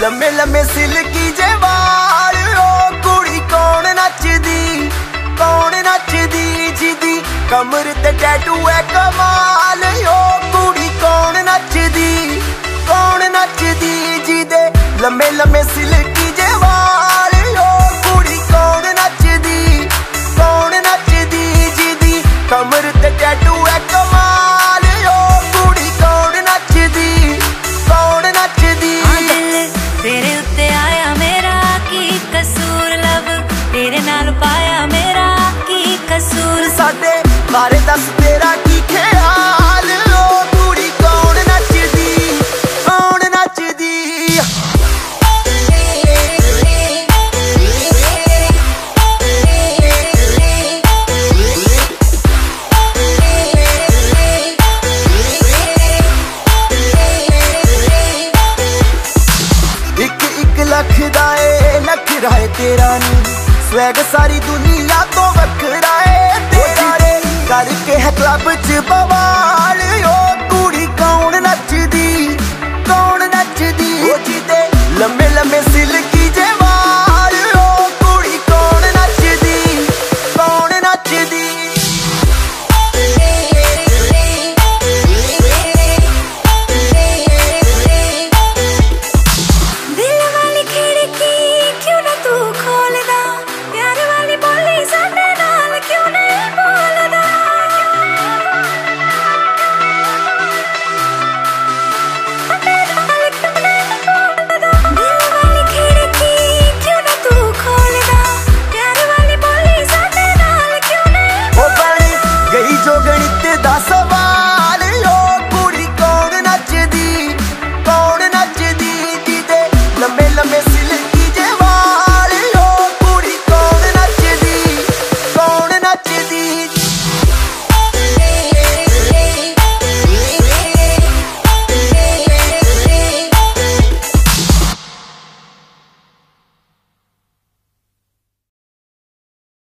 ਲੰਮੇ ਲੰਮੇ ਸਿਲਕੀ ਜੇ ਵਾਲ ਓ ਕੁੜੀ ਕੌਣ ਨੱਚਦੀ? ਕੌਣ ਨੱਚਦੀ ਜਿਹਦੀ ਕਮਰ ਤੇ ਟੈਟੂ ਐ ਕਮਾਲ? ਓ ਕੁੜੀ ਕੌਣ ਨੱਚਦੀ? ਕੌਣ ਨੱਚਦੀ ਜਿਹਦੇ ਲੰਮੇ ਲੰਮੇ ਕਸੂਰ ਸਾਡੇ ਬਾਰੇ ਦੱਸ ਤੇਰਾ ਕੀ ਖਿਆਲ ਓ ਕੁੜੀ ਕੌਣ ਨੱਚਦੀ ਕੌਣ ਨੱਚਦੀ ਇੱਕ ਇੱਕ ਲੱਖ ਦਾ ਏ ਨਖਰਾ ਏ ਤੇਰਾ ਨੀ ਸਵੈਗ ਸਾਰੀ ਦੁਨੀਆ ਤੋਂ ਵੱਖਰਾ ਏ Клапы типа валиот